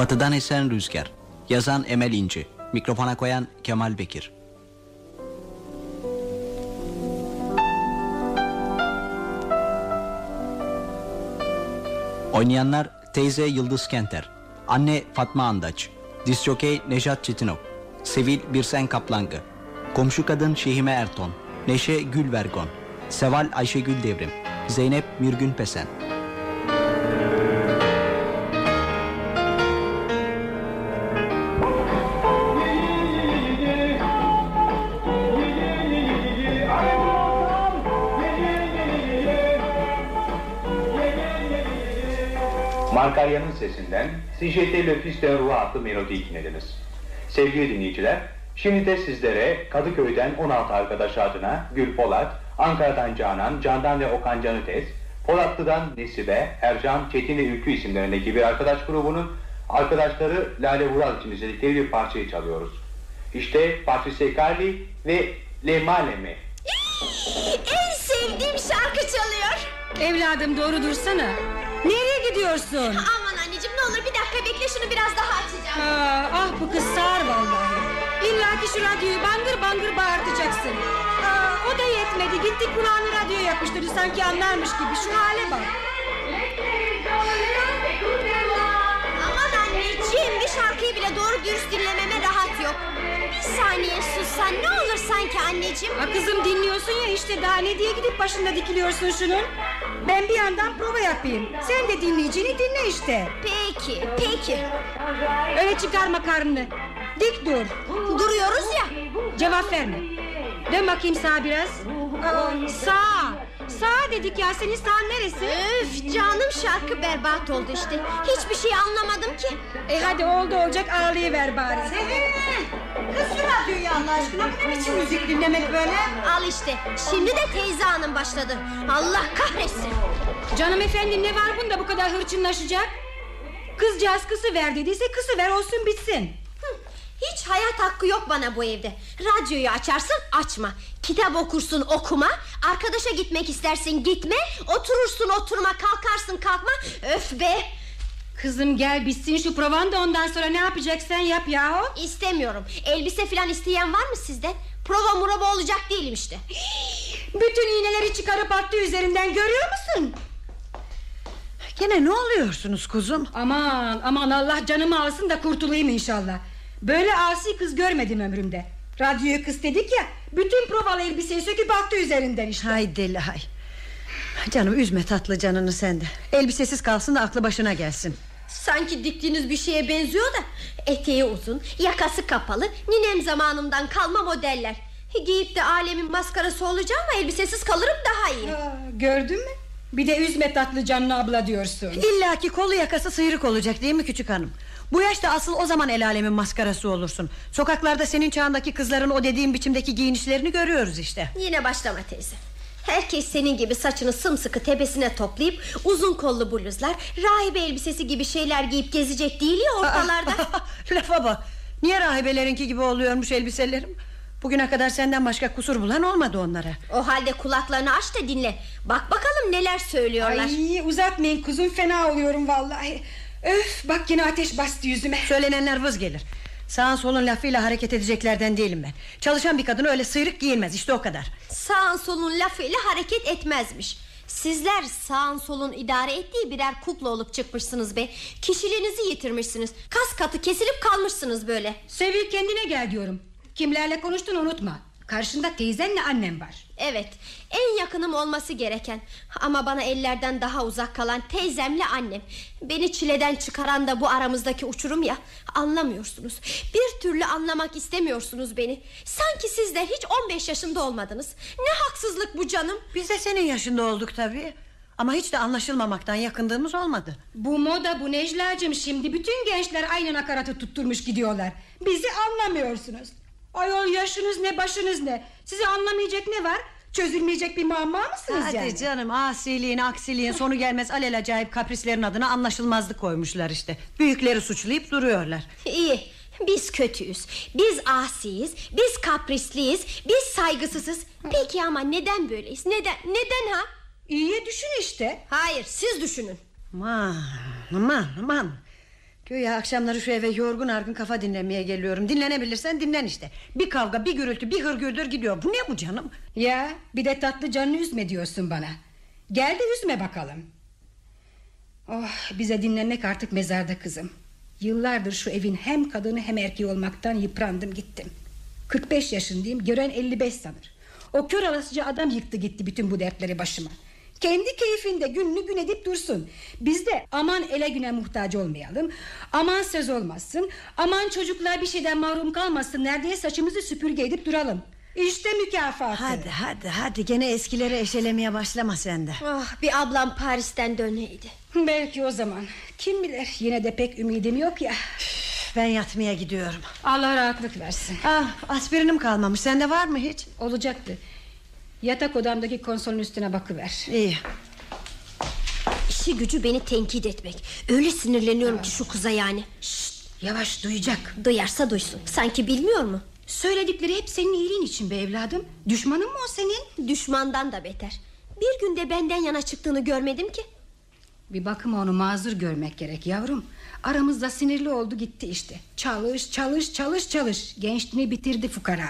Batıdan esen rüzgar. Yazan Emel İnci. Mikrofona koyan Kemal Bekir. Oynayanlar teyze Yıldız Kenter, anne Fatma Andaç, disjokey Nejat Çetinok, Sevil Birsen Kaplangı, komşu kadın Şehime Erton, Neşe Gülvergon, Seval Ayşegül Devrim, Zeynep Mirgün Pesen. Markarya'nın sesinden CJT Le Fils de Roi adlı melodiyi dinlediniz. Sevgili dinleyiciler, şimdi de sizlere Kadıköy'den 16 arkadaş adına Gül Polat, Ankara'dan Canan, Candan ve Okan Canıtez, Polatlı'dan Nesibe, Ercan, Çetin ve Ülkü isimlerindeki bir arkadaş grubunun arkadaşları Lale Vural için izledikleri bir parçayı çalıyoruz. İşte Patrice Carli ve Le Maleme. En sevdiğim şarkı çalıyor. Evladım doğru dursana. Nereye gidiyorsun? Aman anneciğim ne olur bir dakika bekle şunu biraz daha açacağım. Aa, ah bu kız sağır vallahi. İlla ki şu radyoyu bangır bangır bağırtacaksın. Aa, o da yetmedi. Gitti kulağını radyoya yapıştırdı sanki anlarmış gibi. Şu hale bak. Aman anneciğim bir şarkıyı bile doğru dürüst dinlememe rahat yok. Bir saniye sussan ne olur sanki anneciğim. Ha kızım dinliyorsun ya işte daha ne diye gidip başında dikiliyorsun şunun. Ben bir yandan prova yapayım. Sen de dinleyicini dinle işte. Peki peki. Öyle çıkarma karnını. Dik dur. Duruyoruz ya. Cevap verme. Dön bakayım sağa biraz. Aa, sağ. Sağ dedik ya senin sağ neresi? Öf canım şarkı berbat oldu işte. Hiçbir şey anlamadım ki. E hadi oldu olacak ağlayıver bari. Kız şu radyoyu Allah aşkına bu ne biçim müzik dinlemek böyle? Al işte şimdi de teyze hanım başladı. Allah kahretsin. Canım efendi ne var bunda bu kadar hırçınlaşacak? Kızcağız kısı ver dediyse kısı ver olsun bitsin. Hiç hayat hakkı yok bana bu evde. Radyoyu açarsın açma. Kitap okursun okuma. Arkadaşa gitmek istersin gitme. Oturursun oturma kalkarsın kalkma. Öf be. Kızım gel bitsin şu provan da ondan sonra ne yapacaksan yap yahu. İstemiyorum. Elbise falan isteyen var mı sizden? Prova muraba olacak değilim işte. Bütün iğneleri çıkarıp attı üzerinden görüyor musun? Gene ne oluyorsunuz kuzum? Aman aman Allah canımı alsın da kurtulayım inşallah. Böyle asi kız görmedim ömrümde. Radyoyu kız dedik ya bütün provalı elbiseyi söküp attı üzerinden işte. Hay deli hay. Canım üzme tatlı canını sen de. Elbisesiz kalsın da aklı başına gelsin. Sanki diktiğiniz bir şeye benziyor da Eteği uzun yakası kapalı Ninem zamanımdan kalma modeller Giyip de alemin maskarası olacağım ama Elbisesiz kalırım daha iyi Aa, gördün mü? Bir de üzme tatlı canını abla diyorsun. İlla ki kolu yakası sıyrık olacak değil mi küçük hanım? Bu yaşta asıl o zaman el alemin maskarası olursun. Sokaklarda senin çağındaki kızların o dediğim biçimdeki giyinişlerini görüyoruz işte. Yine başlama teyze Herkes senin gibi saçını sımsıkı tepesine toplayıp Uzun kollu bluzlar Rahibe elbisesi gibi şeyler giyip gezecek değil ya ortalarda. Lafa bak. Niye rahibelerinki gibi oluyormuş elbiselerim? Bugüne kadar senden başka kusur bulan olmadı onlara. O halde kulaklarını aç da dinle. Bak bakalım neler söylüyorlar. Ay uzatmayın kuzum fena oluyorum vallahi. Öf bak yine ateş bastı yüzüme. Söylenenler vız gelir Sağın solun lafıyla hareket edeceklerden değilim ben. Çalışan bir kadın öyle sıyrık giyinmez işte o kadar. Sağın solun lafıyla hareket etmezmiş. Sizler sağın solun idare ettiği birer kukla olup çıkmışsınız be. Kişiliğinizi yitirmişsiniz. Kas katı kesilip kalmışsınız böyle. Sevil kendine gel diyorum. Kimlerle konuştun unutma. Karşında teyzenle annem var. Evet en yakınım olması gereken. Ama bana ellerden daha uzak kalan teyzemle annem. Beni çileden çıkaran da bu aramızdaki uçurum ya. Anlamıyorsunuz. Bir türlü anlamak istemiyorsunuz beni. Sanki sizler hiç 15 yaşında olmadınız. Ne haksızlık bu canım. Biz de senin yaşında olduk tabii. Ama hiç de anlaşılmamaktan yakındığımız olmadı. Bu moda bu Necla'cığım. Şimdi bütün gençler aynı nakaratı tutturmuş gidiyorlar. Bizi anlamıyorsunuz. Ayol yaşınız ne başınız ne? Sizi anlamayacak ne var? Çözülmeyecek bir muamma mısınız Hadi yani? canım asiliğin aksiliğin sonu gelmez. Alelacayip kaprislerin adına anlaşılmazlık koymuşlar işte. Büyükleri suçlayıp duruyorlar. İyi biz kötüyüz. Biz asiyiz Biz kaprisliyiz Biz saygısızız. Peki ama neden böyleyiz? Neden neden ha? İyiye düşün işte. Hayır siz düşünün. Aman aman aman Güya akşamları şu eve yorgun argın kafa dinlemeye geliyorum Dinlenebilirsen dinlen işte Bir kavga bir gürültü bir hırgürdür gidiyor Bu ne bu canım Ya bir de tatlı canını üzme diyorsun bana. Gel de üzme bakalım. Oh bize dinlenmek artık mezarda kızım. Yıllardır şu evin hem kadını hem erkeği olmaktan yıprandım gittim. 45 yaşındayım gören 55 sanır. O kör alasıca adam yıktı gitti bütün bu dertleri başıma. Kendi keyfinde gününü gün edip dursun. Biz de aman ele güne muhtaç olmayalım. Aman söz olmasın. Aman çocuklar bir şeyden mahrum kalmasınlar diye saçımızı süpürge edip duralım. İşte mükafatı. Hadi hadi hadi gene eskileri eşelemeye başlama sen de Ah, bir ablam Paris'ten döneydi. Belki o zaman. Kim bilir yine de pek ümidim yok ya. Ben yatmaya gidiyorum Allah rahatlık versin. Ah aspirinim kalmamış sende var mı hiç Olacaktı. Yatak odamdaki konsolun üstüne bakıver. İyi İşi gücü beni tenkit etmek. Öyle sinirleniyorum ki şu kıza yani. Şşt, yavaş duyacak. Duyarsa duysun. Sanki bilmiyor mu? Söyledikleri hep senin iyiliğin için be evladım. Düşmanın mı o senin? Düşmandan da beter. Bir günde benden yana çıktığını görmedim ki. Bir bakıma onu mazur görmek gerek yavrum. Aramızda sinirli oldu gitti işte. Çalış çalış çalış çalış. Gençliğini bitirdi fukara.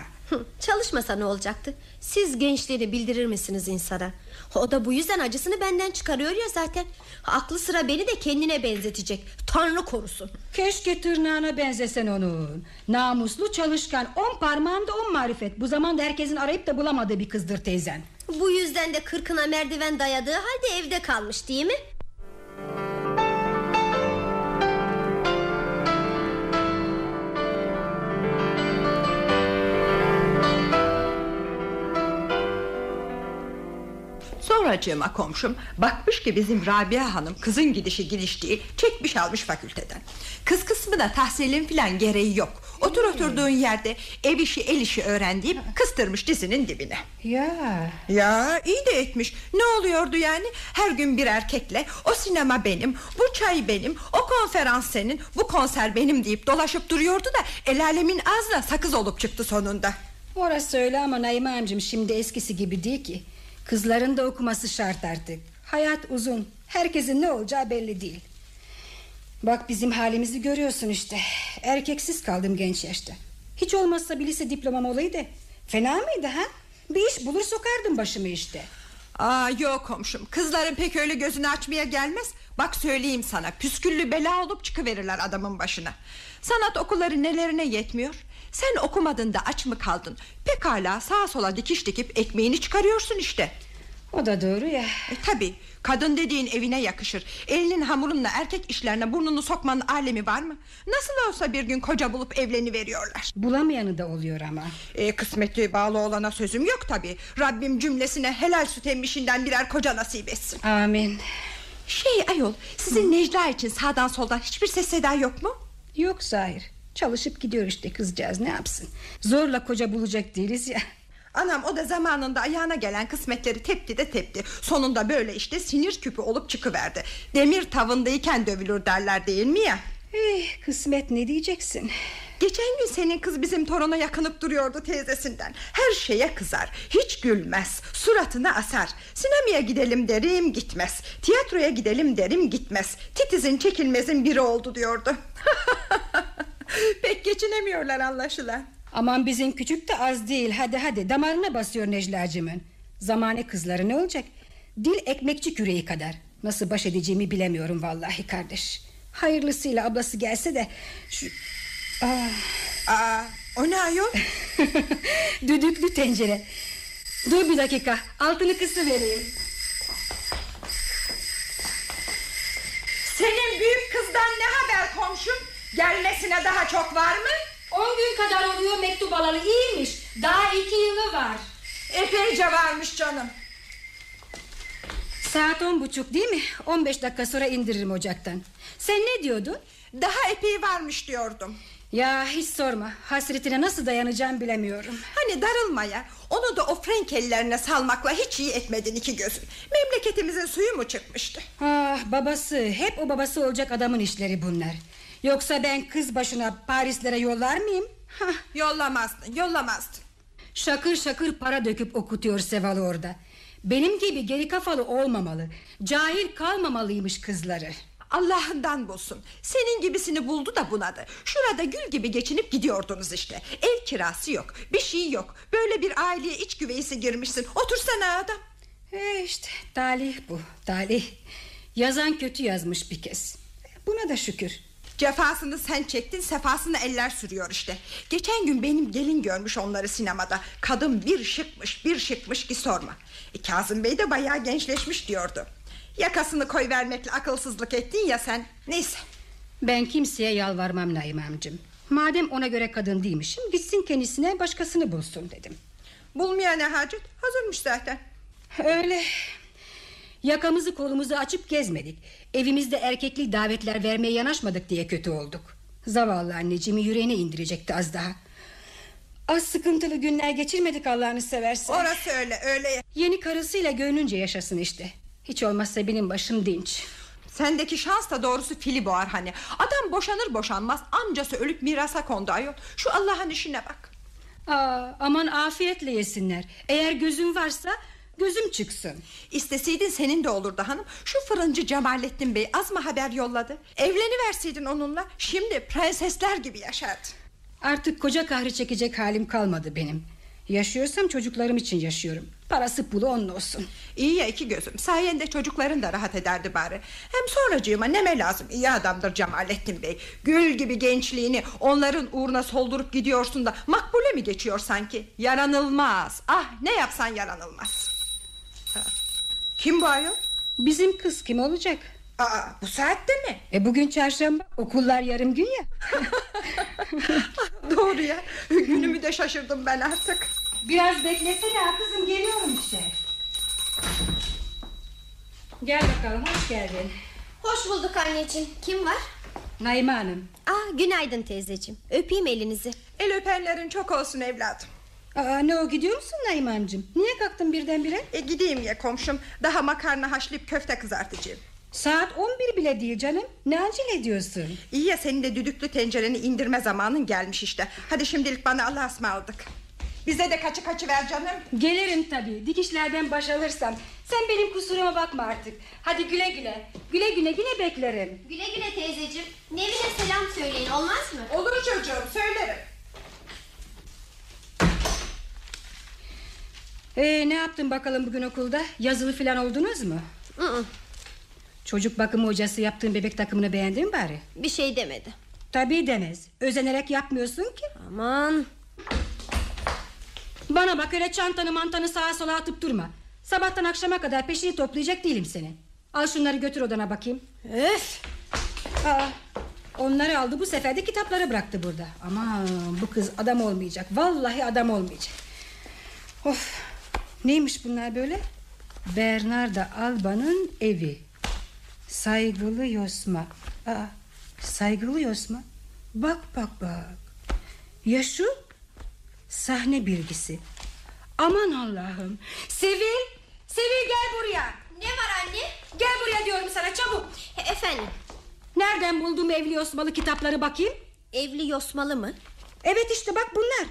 Çalışmasa ne olacaktı? Siz gençliğini bildirir misiniz insana? O da bu yüzden acısını benden çıkarıyor ya zaten. Aklı sıra beni de kendine benzetecek. Tanrı korusun. Keşke tırnağına benzesen onun. Namuslu çalışkan on parmağında on marifet. Bu zamanda herkesin arayıp da bulamadığı bir kızdır teyzen. Bu yüzden de kırkına merdiven dayadığı halde evde kalmış değil mi? Sonracığıma komşum bakmış ki bizim Rabia Hanım kızın gidişi gidiş değil çekmiş almış fakülteden. Kız kısmına tahsilin filan gereği yok. Otur oturduğun yerde ev işi el işi öğren deyip kıstırmış dizinin dibine. Ya Ya iyi de etmiş. Ne oluyordu yani? Her gün bir erkekle o sinema benim, bu çay benim, o konferans senin, bu konser benim deyip dolaşıp duruyordu da el alemin ağzına sakız olup çıktı sonunda. orası öyle ama Naime amcım şimdi eskisi gibi değil ki. Kızların da okuması şart artık. Hayat uzun. Herkesin ne olacağı belli değil. Bak bizim halimizi görüyorsun işte. Erkeksiz kaldım genç yaşta. Hiç olmazsa bir lise diplomam olaydı. Fena mıydı ha? Bir iş bulur sokardım başımı işte. Aa yok komşum kızların pek öyle gözünü açmaya gelmez Bak söyleyeyim sana püsküllü bela olup çıkıverirler adamın başına Sanat okulları nelerine yetmiyor Sen okumadın da aç mı kaldın Pekala sağa sola dikiş dikip ekmeğini çıkarıyorsun işte O da doğru ya. e, Tabi kadın dediğin evine yakışır Elinin hamurunla erkek işlerine burnunu sokmanın alemi var mı Nasıl olsa bir gün koca bulup evleni veriyorlar Bulamayanı da oluyor ama. e, Kısmeti bağlı olana sözüm yok tabi Rabbim cümlesine helal süt emmişinden birer koca nasip etsin Amin. Şey ayol sizin Necla için sağdan soldan hiçbir ses seda yok mu? Yok Zahir. Çalışıp gidiyor işte kızcağız ne yapsın. Zorla koca bulacak değiliz ya. Anam o da zamanında ayağına gelen kısmetleri tepti de tepti Sonunda böyle işte sinir küpü olup çıkıverdi. Demir tavındayken dövülür derler değil mi ya? Eh, kısmet ne diyeceksin? Geçen gün senin kız bizim toruna yakınıp duruyordu teyzesinden. Her şeye kızar Hiç gülmez Suratını asar. Sinemaya gidelim derim gitmez. Tiyatroya gidelim derim gitmez. Titizin çekilmezin biri oldu diyordu Pek geçinemiyorlar anlaşılan Aman bizim küçük de az değil. Hadi hadi damarına basıyor Necla'cığımın. Zamane kızları ne olacak? Dil ekmekçi küreği kadar. Nasıl baş edeceğimi bilemiyorum vallahi kardeş. Hayırlısıyla ablası gelse de şu... Ah, Aa, o ne ayol düdüklü tencere. Dur bir dakika altını kısı vereyim. Senin büyük kızdan ne haber komşum? Gelmesine daha çok var mı? On gün kadar oluyor mektup alalı iyiymiş. Daha iki yılı var. Epeyce varmış canım. Saat on buçuk değil mi? On beş dakika sonra indiririm ocaktan. Sen ne diyordun? Daha epey varmış diyordum. Ya hiç sorma. Hasretine nasıl dayanacağım bilemiyorum. Hani darılmaya, onu da o Frenkellerine salmakla hiç iyi etmedin iki gözün. Memleketimizin suyu mu çıkmıştı? Ah babası hep o babası olacak adamın işleri bunlar. Yoksa ben kız başına Parislere yollar mıyım? Hah, Yollamazdın, yollamazdın. şakır şakır para döküp okutuyor Seval'ı orada. Benim gibi geri kafalı olmamalı. Cahil kalmamalıymış kızları. Allah'ından bulsun Senin gibisini buldu da bunadı Şurada gül gibi geçinip gidiyordunuz işte Ev kirası yok bir şey yok Böyle bir aileye iç güveysi girmişsin Otursana adam E işte talih bu talih Yazan kötü yazmış bir kez Buna da şükür Cefasını sen çektin sefasını eller sürüyor işte. Geçen gün benim gelin görmüş onları sinemada. Kadın bir şıkmış bir şıkmış ki sorma. E, Kazım Bey de bayağı gençleşmiş diyordu. Yakasını koy vermekle akılsızlık ettin ya sen. Neyse. Ben kimseye yalvarmam Naim amcım. Madem ona göre kadın değilmişim Gitsin kendisine başkasını bulsun dedim. Bulmaya ne hacet? Hazırmış zaten. Öyle Yakamızı kolumuzu açıp gezmedik. Evimizde erkekli davetler vermeye yanaşmadık diye kötü olduk. Zavallı anneciğimi yüreğine indirecekti az daha. Az sıkıntılı günler geçirmedik Allah'ını seversen. Orası öyle öyle. Yeni karısıyla gönlünce yaşasın işte. Hiç olmazsa benim başım dinç. Sendeki şans da doğrusu fili boğar hani Adam boşanır boşanmaz amcası ölüp mirasa kondu ayol. Şu Allah'ın işine bak. Aa, Aman afiyetle yesinler. Eğer gözüm varsa gözüm çıksın. İsteseydin senin de olurdu hanım. Şu fırıncı Cemalettin Bey az mı haber yolladı? Evleniverseydin onunla Şimdi prensesler gibi yaşardı Artık koca kahri çekecek halim kalmadı benim. Yaşıyorsam çocuklarım için yaşıyorum. Parası pulu onun olsun. İyi ya iki gözüm. Sayende çocukların da rahat ederdi bari. Hem sonracığıma neme lazım İyi adamdır Cemalettin Bey. Gül gibi gençliğini onların uğruna soldurup gidiyorsun da Makbule mi geçiyor sanki? Yaranılmaz. Ah ne yapsan yaranılmaz. Kim bu ayol? Bizim kız kim olacak? Aa, bu saatte mi? E bugün çarşamba okullar yarım gün ya. Doğru ya günümü de şaşırdım ben artık. Biraz beklesene kızım geliyorum işte. Gel bakalım hoş geldin. Hoş bulduk anneciğim. Kim var? Naime Hanım. Aa, günaydın teyzeciğim. Öpeyim elinizi. El öpenlerin çok olsun evladım Aa, Ne o gidiyor musun Naime Hanımcığım Niye kalktın birdenbire? E, Gideyim ya komşum. Daha makarna haşlayıp köfte kızartacağım. Saat 11 bile değil canım. Ne acele ediyorsun? İyi ya senin de düdüklü tencereni indirme zamanın gelmiş işte. Hadi şimdilik bana Allah'a ısmarladık. Bize de kaçı kaçı ver canım. Gelirim tabii. Dikişlerden baş alırsam. Sen benim kusuruma bakma artık. Hadi güle güle. Güle güle güle beklerim. Güle güle teyzeciğim. Nevine selam söyleyin olmaz mı? Olur çocuğum söylerim ee, Ne yaptın bakalım bugün okulda? Yazılı falan oldunuz mu? Hı -hı, Çocuk bakımı hocası yaptığın bebek takımını beğendin mi bari? Bir şey demedi. Tabii demez. Özenerek yapmıyorsun ki. Aman. Bana bak öyle çantanı mantanı sağa sola atıp durma. Sabahtan akşama kadar peşini toplayacak değilim senin. Al şunları götür odana bakayım. Öf. Aa, onları aldı bu sefer de kitapları bıraktı burada. Aman bu kız adam olmayacak. Vallahi adam olmayacak. Of Neymiş bunlar böyle? Bernarda Alba'nın evi. Saygılı Yosma. Aa, Saygılı Yosma. Bak bak bak. Ya şu Sahne bilgisi. Aman Allah'ım. Sevil Sevil gel buraya. Ne var anne? Gel buraya diyorum sana çabuk. E, efendim. Nereden buldum evli Yosmalı kitapları bakayım? Evli yosmalı mı? Evet işte bak bunlar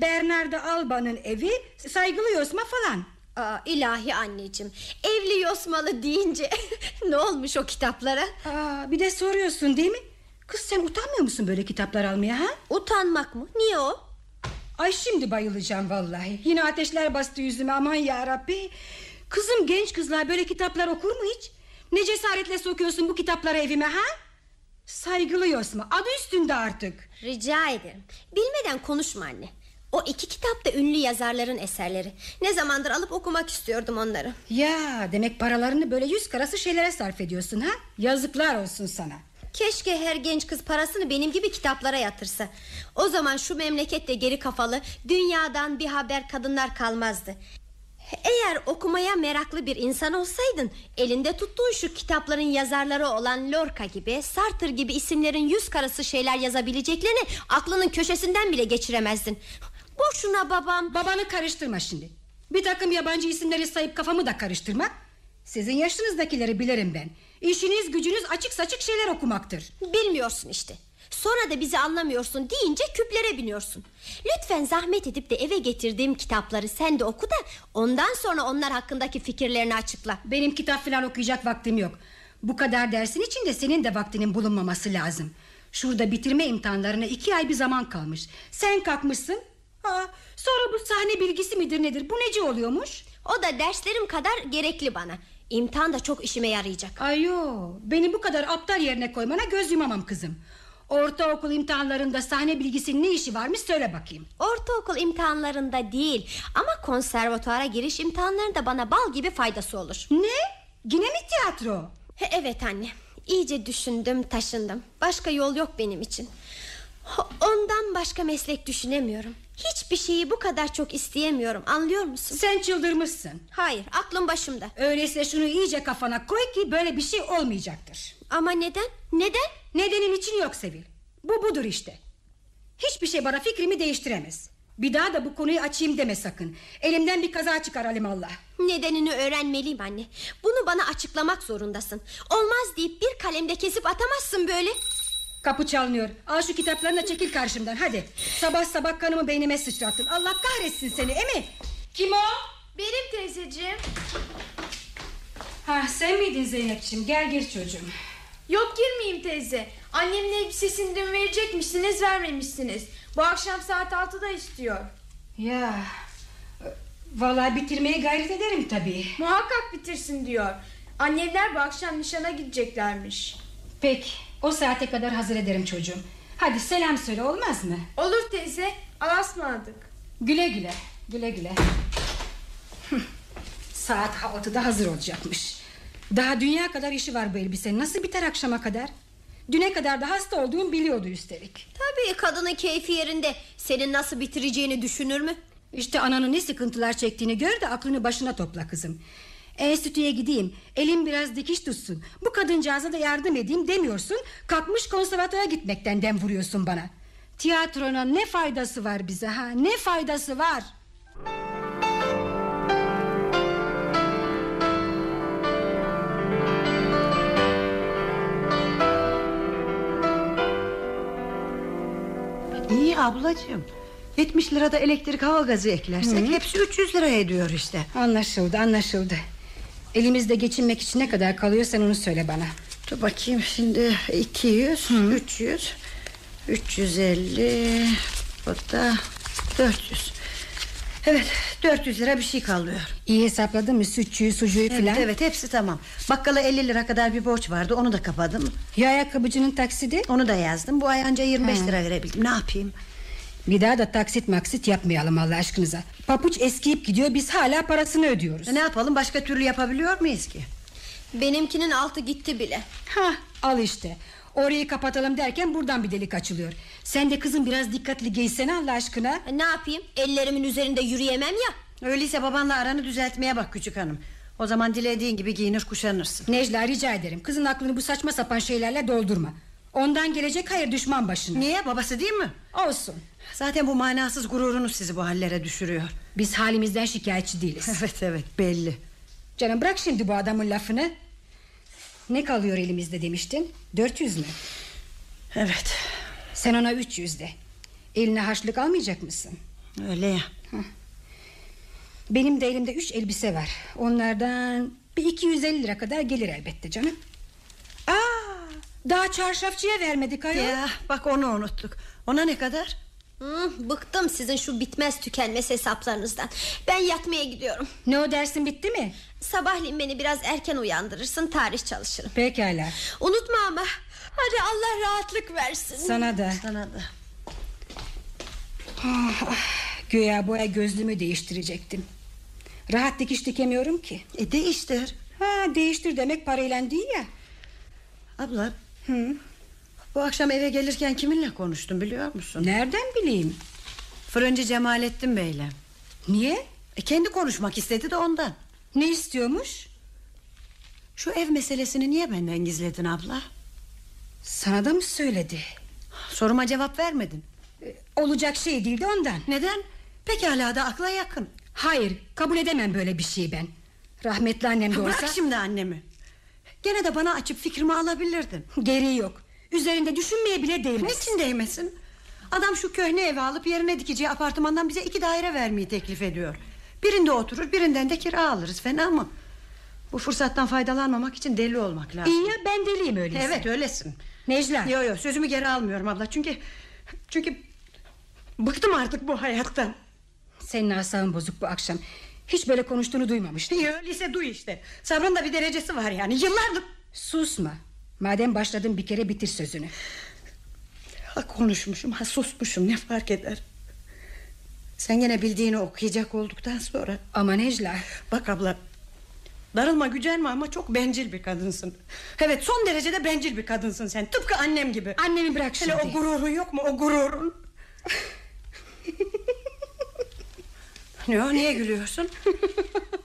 Bernarda Alba'nın evi Saygılı Yosma falan Aa, ilahi anneciğim. Evli yosmalı deyince ne olmuş o kitaplara? Aa, Bir de soruyorsun değil mi Kız sen utanmıyor musun böyle kitaplar almaya ha Utanmak mı? Niye o? Ay şimdi bayılacağım vallahi Yine ateşler bastı yüzüme aman ya Rabbi Kızım genç kızlar böyle kitaplar okur mu hiç Ne cesaretle sokuyorsun bu kitapları evime ha Saygılı Yosma adı üstünde artık Rica ederim. Bilmeden konuşma anne. O iki kitap da ünlü yazarların eserleri. Ne zamandır alıp okumak istiyordum onları. Ya demek paralarını böyle yüz karası şeylere sarf ediyorsun ha Yazıklar olsun sana Keşke her genç kız parasını benim gibi kitaplara yatırsa. O zaman şu memlekette geri kafalı, dünyadan bir haber kadınlar kalmazdı. Eğer okumaya meraklı bir insan olsaydın elinde tuttuğun şu kitapların yazarları olan Lorca gibi Sartre gibi isimlerin yüz karası şeyler yazabileceklerini aklının köşesinden bile geçiremezdin. Boşuna babam Babanı karıştırma şimdi Bir takım yabancı isimleri sayıp kafamı da karıştırma Sizin yaşınızdakileri bilirim ben İşiniz gücünüz açık saçık şeyler okumaktır bilmiyorsun işte. Sonra da bizi anlamıyorsun deyince küplere biniyorsun. Lütfen zahmet edip de eve getirdiğim kitapları sen de oku da ondan sonra onlar hakkındaki fikirlerini açıkla. Benim kitap falan okuyacak vaktim yok Bu kadar dersin için de senin de vaktinin bulunmaması lazım. Şurada bitirme imtihanlarına iki ay bir zaman kalmış. Sen kalkmışsın. Aa, sonra bu sahne bilgisi midir nedir? Bu nece oluyormuş? O da derslerim kadar gerekli bana. İmtihan da çok işime yarayacak. Ayo, beni bu kadar aptal yerine koymana göz yumamam kızım. Ortaokul imtihanlarında sahne bilgisinin ne işi varmış söyle bakayım. Ortaokul imtihanlarında değil ama konservatuara giriş imtihanlarında bana bal gibi faydası olur. Ne? Yine mi tiyatro? He, Evet anne. İyice düşündüm, taşındım. Başka yol yok benim için. Ondan başka meslek düşünemiyorum. Hiçbir şeyi bu kadar çok isteyemiyorum. Anlıyor musun? Sen çıldırmışsın. Hayır, aklım başımda. Öyleyse şunu iyice kafana koy ki böyle bir şey olmayacaktır. Ama neden? Neden? Nedenin için yok Sevil. Bu budur işte. Hiçbir şey bana fikrimi değiştiremez. Bir daha da bu konuyu açayım deme sakın. Elimden bir kaza çıkar alimallah. Nedenini öğrenmeliyim anne. Bunu bana açıklamak zorundasın. Olmaz deyip bir kalemde kesip atamazsın böyle. Kapı çalınıyor. Al şu kitaplarını da çekil karşımdan hadi. Sabah sabah kanımı beynime sıçrattın. Allah kahretsin seni emi. Kim o? Benim teyzeciğim. Ha sen miydin Zeynep'ciğim? Gel gir çocuğum. Yok girmeyeyim teyze. Annemin elbisesini dün verecekmişsiniz vermemişsiniz. Bu akşam saat 6'da istiyor. Ya Vallahi bitirmeye gayret ederim tabii. Muhakkak bitirsin diyor. Annemler bu akşam nişana gideceklermiş. Peki o saate kadar hazır ederim çocuğum. Hadi selam söyle olmaz mı? Olur teyze. Alasmadık. Güle güle. Güle güle. Saat altıda hazır olacakmış. Daha dünya kadar işi var bu elbise. Nasıl biter akşama kadar? Düne kadar da hasta olduğunu biliyordu üstelik. Tabii kadının keyfi yerinde. Senin nasıl bitireceğini düşünür mü? İşte ananın ne sıkıntılar çektiğini gör de aklını başına topla kızım. Enstitüye gideyim. Elim biraz dikiş tutsun. Bu kadıncağıza da yardım edeyim demiyorsun. Kalkmış konservatuara gitmekten dem vuruyorsun bana. Tiyatronun ne faydası var bize ha? Ne faydası var? İyi ablacığım. 70 lirada elektrik hava gazı eklersek hepsi 300 lira ediyor işte. Anlaşıldı anlaşıldı Elimizde geçinmek için ne kadar kalıyor sen onu söyle bana. Dur bakayım şimdi 200 300 350 Bu da 400 Evet 400 lira bir şey kalıyor. İyi hesapladın mı sütçüyü sucuğu Evet, filan evet hepsi tamam. Bakkala 50 lira kadar bir borç vardı onu da kapadım. Ya ayakkabıcının taksidi? Onu da yazdım. Bu ay anca 25 Ha. lira verebildim. Ne yapayım Bir daha da taksit maksit yapmayalım Allah aşkınıza. Papuç eskiyip gidiyor biz hala parasını ödüyoruz. Ne yapalım başka türlü yapabiliyor muyuz ki? Benimkinin altı gitti bile. Ha al işte. Orayı kapatalım derken buradan bir delik açılıyor. Sen de kızım biraz dikkatli giysene Allah aşkına. E, Ne yapayım? Ellerimin üzerinde yürüyemem ya. Öyleyse babanla aranı düzeltmeye bak küçük hanım. O zaman dilediğin gibi giyinir kuşanırsın. Necla rica ederim. Kızın aklını bu saçma sapan şeylerle doldurma. Ondan gelecek hayır düşman başına. Niye? Babası değil mi? Olsun Zaten bu manasız gururunuz sizi bu hallere düşürüyor. Biz halimizden şikayetçi değiliz. Evet evet belli. Canım bırak şimdi bu adamın lafını. Ne kalıyor elimizde demiştin? 400 mü? Evet. Sen ona 300 de. Eline harçlık almayacak mısın? Öyle ya. Benim de elimde 3 elbise var. Onlardan bir 250 lira kadar gelir elbette canım. Aa, Daha çarşafçıya vermedik ayol. Ya bak onu unuttuk. Ona ne kadar Bıktım sizin şu bitmez tükenmez hesaplarınızdan. Ben yatmaya gidiyorum. Ne o dersin bitti mi Sabahleyin beni biraz erken uyandırırsın tarih çalışırım. Pekala Unutma ama. Hadi Allah rahatlık versin. sana da Sana da Güya boya gözlüğümü değiştirecektim Rahat dikiş dikemiyorum ki E değiştir Ha değiştir demek parayla değil ya Abla Hı? Bu akşam eve gelirken kiminle konuştum biliyor musun? Nereden bileyim? Fırıncı Cemalettin Bey'le. Niye? E, Kendi konuşmak istedi de ondan. Ne istiyormuş? Şu ev meselesini niye benden gizledin abla? Sana da mı söyledi? Soruma cevap vermedin. Ee, Olacak şey değildi ondan. Neden? Pekala da akla yakın. Hayır kabul edemem böyle bir şeyi ben. Rahmetli annem de olsa Bırak şimdi annemi. Gene de bana açıp fikrimi alabilirdin. Gereği yok Üzerinde düşünmeye bile değmez Niçin değmesin Adam şu köhne evi alıp yerine dikeceği apartmandan bize iki daire vermeyi teklif ediyor Birinde oturur birinden de kira alırız fena mı Bu fırsattan faydalanmamak için deli olmak lazım. İyi ya ben deliyim öyleyse. Evet öylesin. Necla. Yok yok sözümü geri almıyorum abla. Çünkü çünkü bıktım artık bu hayattan. Senin asabın bozuk bu akşam. Hiç böyle konuştuğunu duymamıştım. İyi öyleyse duy işte. Sabrın da bir derecesi var yani. Yıllardır Susma. Madem başladın bir kere bitir sözünü. ha konuşmuşum ha susmuşum ne fark eder. Sen gene bildiğini okuyacak olduktan sonra. Ama Necla. Bak abla Darılma gücenme ama çok bencil bir kadınsın Evet son derecede bencil bir kadınsın sen Tıpkı annem gibi Annemi bırak şimdi. Hele o gururun yok mu o gururun Ne o niye gülüyorsun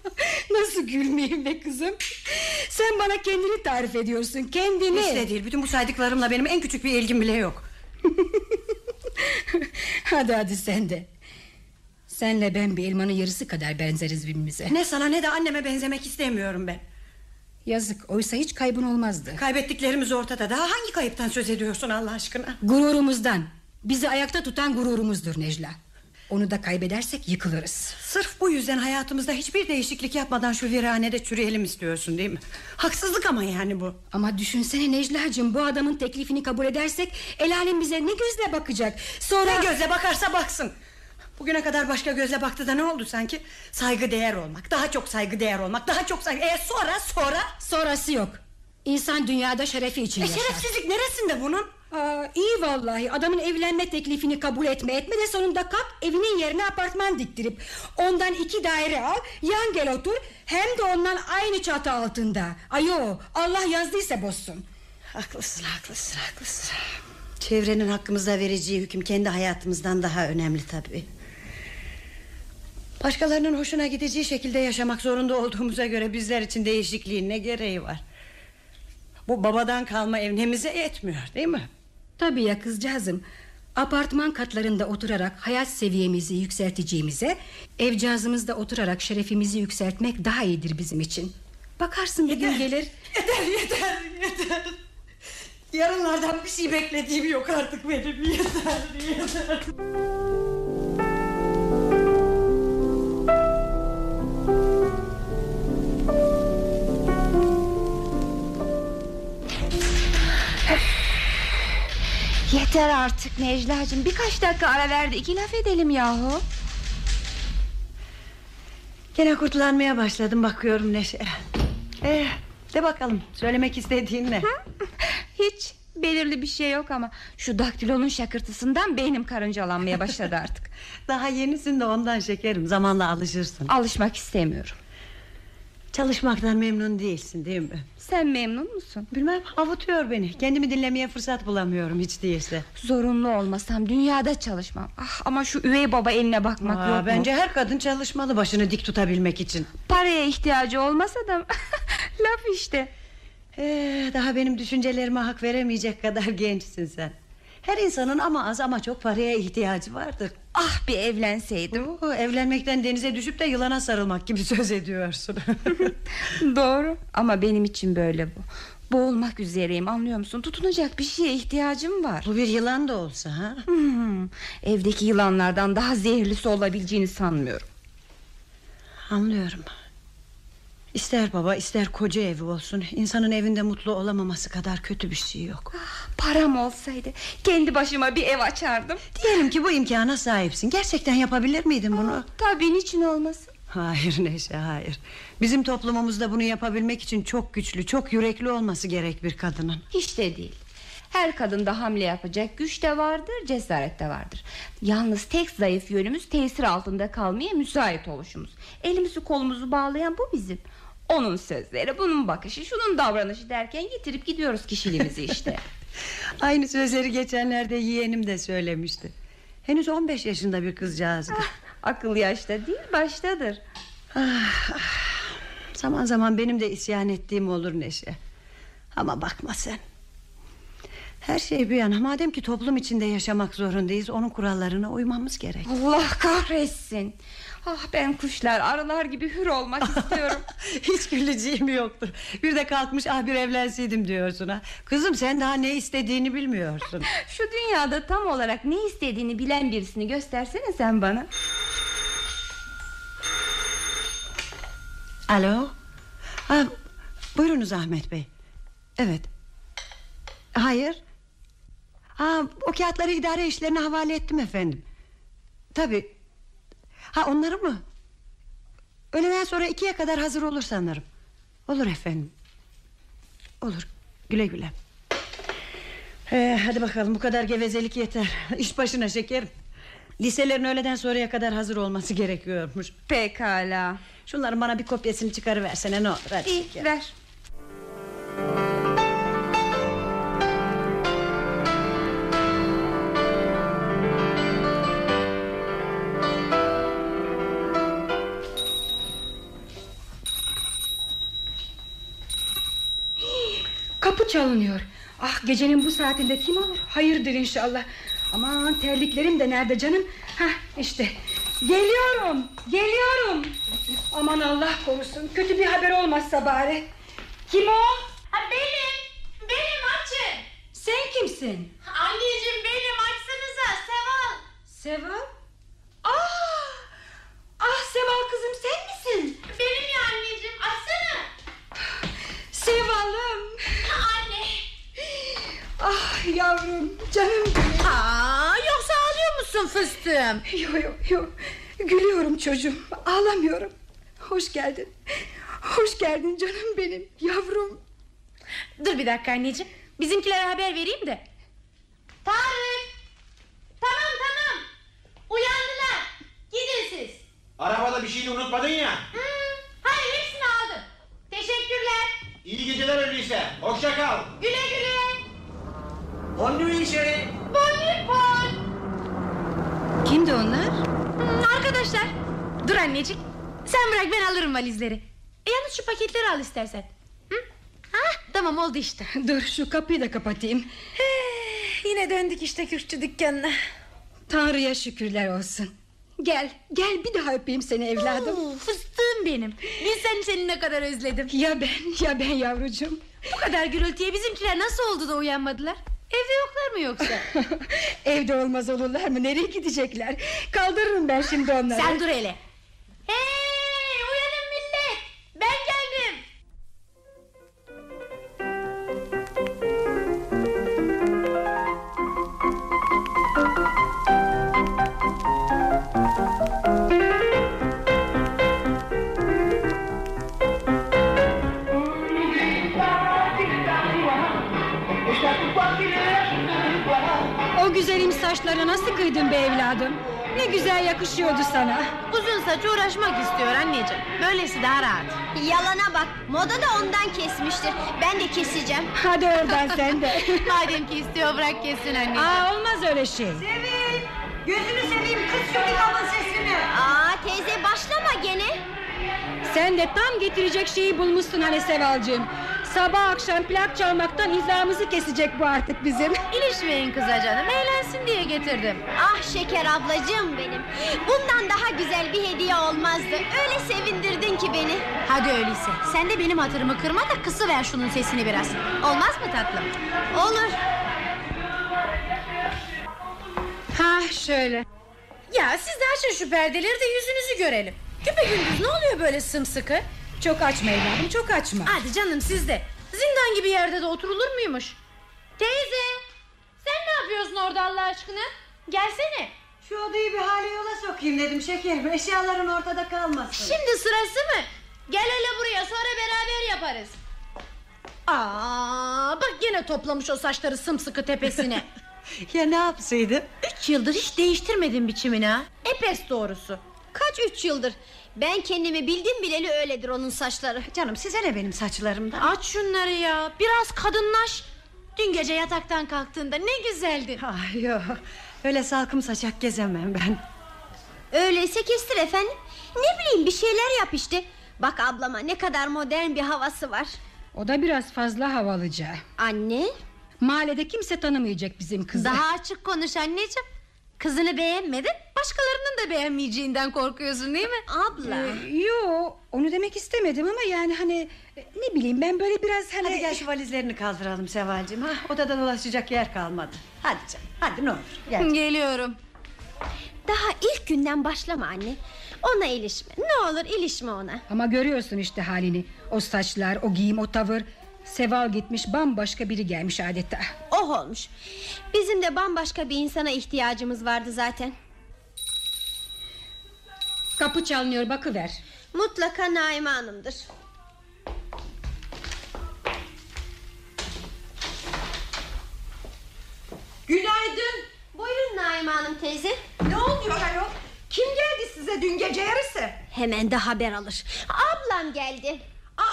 Nasıl gülmeyeyim be kızım? Sen bana kendini tarif ediyorsun. Kendini. Hiç de değil bütün bu saydıklarımla benim en küçük bir ilgim bile yok hadi hadi sen de. Senle ben bir elmanın yarısı kadar benzeriz birbirimize. Ne sana ne de anneme benzemek istemiyorum ben Yazık oysa hiç kaybın olmazdı. Kaybettiklerimiz ortada daha hangi kayıptan söz ediyorsun Allah aşkına Gururumuzdan. Bizi ayakta tutan gururumuzdur Necla. Onu da kaybedersek yıkılırız. Sırf bu yüzden hayatımızda hiçbir değişiklik yapmadan şu viranede çürüyelim istiyorsun değil mi? Haksızlık ama yani bu. Ama düşünsene Necla'cığım bu adamın teklifini kabul edersek el alem bize ne gözle bakacak. Sonra... Ne gözle bakarsa baksın. Bugüne kadar başka gözle baktı da ne oldu sanki? Saygı değer olmak, daha çok saygı değer olmak, daha çok saygı... E sonra sonra... Sonrası yok. İnsan dünyada şerefi için E yaşar. şerefsizlik neresinde bunun? Aa, iyi vallahi adamın evlenme teklifini kabul etme etme de sonunda kalk evinin yerine apartman diktirip ondan iki daire al yan gel otur hem de ondan aynı çatı altında. Ayo Allah yazdıysa bozsun. Haklısın, haklısın, haklısın. Çevrenin hakkımızda vereceği hüküm kendi hayatımızdan daha önemli tabii. Başkalarının hoşuna gideceği şekilde yaşamak zorunda olduğumuza göre bizler için değişikliğin ne gereği var? Bu babadan kalma ev nemize yetmiyor değil mi? Tabii ya kızcağızım. Apartman katlarında oturarak hayat seviyemizi yükselteceğimize evcazımızda oturarak şerefimizi yükseltmek daha iyidir bizim için. Bakarsın bir gün gelir. Yeter, yeter, yeter. Yarınlardan bir şey beklediğim yok artık benim. Yeter, yeter. Yeter artık Necla'cığım. Birkaç dakika ara ver de iki laf edelim yahu. Gene kurtulanmaya başladım. Bakıyorum Neşe. Eh, de bakalım. Söylemek istediğin ne? Hiç belirli bir şey yok ama Şu daktilonun şakırtısından beynim karıncalanmaya başladı artık. Daha yenisin de ondan şekerim. Zamanla alışırsın. Alışmak istemiyorum Çalışmaktan memnun değilsin değil mi? Sen memnun musun? Bilmem avutuyor beni. Kendimi dinlemeye fırsat bulamıyorum hiç değilse. Zorunlu olmasam dünyada çalışmam ah, Ama şu üvey baba eline bakmak Aa, yok mu? bence her kadın çalışmalı başını dik tutabilmek için. Paraya ihtiyacı olmasa da Laf işte Ee, daha benim düşüncelerime hak veremeyecek kadar gençsin sen. Her insanın ama az ama çok paraya ihtiyacı vardır. Ah bir evlenseydim Oo, evlenmekten denize düşüp de yılana sarılmak gibi söz ediyorsun. Doğru ama benim için böyle bu Boğulmak üzereyim anlıyor musun Tutunacak bir şeye ihtiyacım var Bu bir yılan da olsa ha? Hmm, evdeki yılanlardan daha zehirlisi olabileceğini sanmıyorum. Anlıyorum. İster baba ister koca evi olsun insanın evinde mutlu olamaması kadar kötü bir şey yok. Param olsaydı kendi başıma bir ev açardım. Diyelim ki bu imkana sahipsin. Gerçekten yapabilir miydin bunu? Tabii niçin olmasın? Hayır Neşe hayır. Bizim toplumumuzda bunu yapabilmek için çok güçlü, çok yürekli olması gerek bir kadının. Hiç de değil. Her kadında hamle yapacak güç de vardır, cesaret de vardır. Yalnız tek zayıf yönümüz tesir altında kalmaya müsait oluşumuz. Elimizi kolumuzu bağlayan bu bizim. Onun sözleri, bunun bakışı, şunun davranışı derken yitirip gidiyoruz kişiliğimizi işte. Aynı sözleri geçenlerde yeğenim de söylemişti. Henüz 15 yaşında bir kızcağızdı. Akıl yaşta değil, baştadır. Zaman zaman benim de isyan ettiğim olur Neşe. Ama bakma sen. Her şey bir yana madem ki toplum içinde yaşamak zorundayız Onun kurallarına uymamız gerek Allah kahretsin. Ah ben kuşlar arılar gibi hür olmak istiyorum. Hiç güleceğim yoktur Bir de kalkmış ah bir evlenseydim diyorsun ha Kızım sen daha ne istediğini bilmiyorsun Şu dünyada tam olarak ne istediğini bilen birisini göstersene sen bana. Alo Ha, buyurunuz Ahmet Bey. Evet. Hayır. Ha, o kağıtları idare işlerine havale ettim efendim. Tabii. Ha onları mı? Öğleden sonra ikiye kadar hazır olur sanırım. Olur efendim. Olur. Güle güle. Ee, hadi bakalım bu kadar gevezelik yeter. İş başına şekerim. Liselerin öğleden sonraya kadar hazır olması gerekiyormuş. Pekala. Şunların bana bir kopyasını çıkarıversene ne olur. Hadi İyi şekerim. ver. Çalınıyor. Ah gecenin bu saatinde kim olur? Hayırdır inşallah. Aman terliklerim de nerede canım? Hah işte. Geliyorum. Geliyorum. Aman Allah korusun. Kötü bir haber olmazsa bari. Kim o? Ha, benim. Benim açın. Sen kimsin? Anneciğim benim açsanıza Seval. Seval? Ah! Ah Seval kızım sen misin? Benim ya anneciğim açsana. Seval'ım. Ah yavrum canım benim. Aa, yoksa ağlıyor musun fıstığım? Yok yok yok. Gülüyorum çocuğum. Ağlamıyorum. Hoş geldin. Hoş geldin canım benim. Yavrum. Dur bir dakika anneciğim. Bizimkilere haber vereyim de. Tarık. Tamam tamam. Uyandılar. Gidin siz. Arabada bir şeyini unutmadın ya. Hmm, hayır hepsini aldım. Teşekkürler. İyi geceler öyleyse. Hoşça kal. Güle güle. Bonnu içeri. Bonnie bon. Kimdi onlar? Hmm, arkadaşlar. Dur anneciğim. Sen bırak ben alırım valizleri. E, yalnız şu paketleri al istersen. Hı? Ha, tamam oldu işte. Dur şu kapıyı da kapatayım. Eh, Yine döndük işte kürkçü dükkanına. Tanrı'ya şükürler olsun. Gel, gel bir daha öpeyim seni evladım. Oo, fıstığım benim. Bilsen seni ne kadar özledim. Ya ben, ya ben yavrucuğum. Bu kadar gürültüye bizimkiler nasıl oldu da uyanmadılar? Evde yoklar mı yoksa? Evde olmaz olurlar mı? Nereye gidecekler? Kaldırırım ben şimdi onları. Sen dur hele. Hey saçları nasıl kıydın be evladım? Ne güzel yakışıyordu sana. Uzun saç uğraşmak istiyor anneciğim. Böylesi daha rahat. Yalana bak moda da ondan kesmiştir Ben de keseceğim Hadi oradan sen de. Madem ki istiyor bırak kessin anneciğim. Aa, olmaz öyle şey. Sevil! Gözünü seveyim kız şu kitabın sesini. Aa teyze başlama gene Sen de tam getirecek şeyi bulmuşsun hani Sevalcığım. Sabah akşam plak çalmaktan hizamızı kesecek bu artık bizim. İlişmeyin kıza canım. Eğlensin diye getirdim. Ah şeker ablacığım benim Bundan daha güzel bir hediye olmazdı Öyle sevindirdin ki beni Hadi öyleyse. Sen de benim hatırımı kırma da kısı ver şunun sesini biraz. Olmaz mı tatlım? Olur Ha şöyle. Ya siz de açın şu perdeleri de yüzünüzü görelim. Küpe gündüz ne oluyor böyle sımsıkı? Çok açma evladım çok açma. Hadi canım siz de. Zindan gibi yerde de oturulur muymuş? Teyze! Sen ne yapıyorsun orada Allah aşkına? Gelsene. Şu odayı bir hale yola sokayım dedim şekerim. Eşyaların ortada kalmasın. Şimdi sırası mı? Gel hele buraya sonra beraber yaparız. Aa, bak yine toplamış o saçları sımsıkı tepesine. ya ne yapsaydım? Üç yıldır hiç değiştirmedin biçimini ha. Epes doğrusu. Kaç üç yıldır Ben kendimi bildim bileli öyledir onun saçları. Canım size ne benim saçlarımdan Aç şunları ya. Biraz kadınlaş. Dün gece yataktan kalktığında ne güzeldi. Ay yok. Öyle salkım saçak gezemem ben. Öyleyse kestir efendim. Ne bileyim bir şeyler yap işte. Bak ablama ne kadar modern bir havası var. O da biraz fazla havalıca. Anne? Mahallede kimse tanımayacak bizim kızı. Daha açık konuş anneciğim. Kızını beğenmedin başkalarının da beğenmeyeceğinden korkuyorsun değil mi? Abla. Ee, Yo onu demek istemedim ama yani hani e, Ne bileyim ben böyle biraz hani Hadi gel şu valizlerini kaldıralım Sevalcığım. Ha, Odada dolaşacak yer kalmadı. Hadi canım hadi ne olur gel. Geliyorum. Daha ilk günden başlama anne. Ona ilişme. Ne olur ilişme ona. Ama görüyorsun işte halini. O saçlar o giyim o tavır Seval gitmiş bambaşka biri gelmiş adeta. Oh olmuş. Bizim de bambaşka bir insana ihtiyacımız vardı zaten. Kapı çalınıyor bakıver. Mutlaka Naime Hanım'dır. Günaydın. Buyurun Naime Hanım teyze. Ne oluyor ayol? Kim geldi size dün gece yarısı? Hemen de haber alır. Ablam geldi. Aa,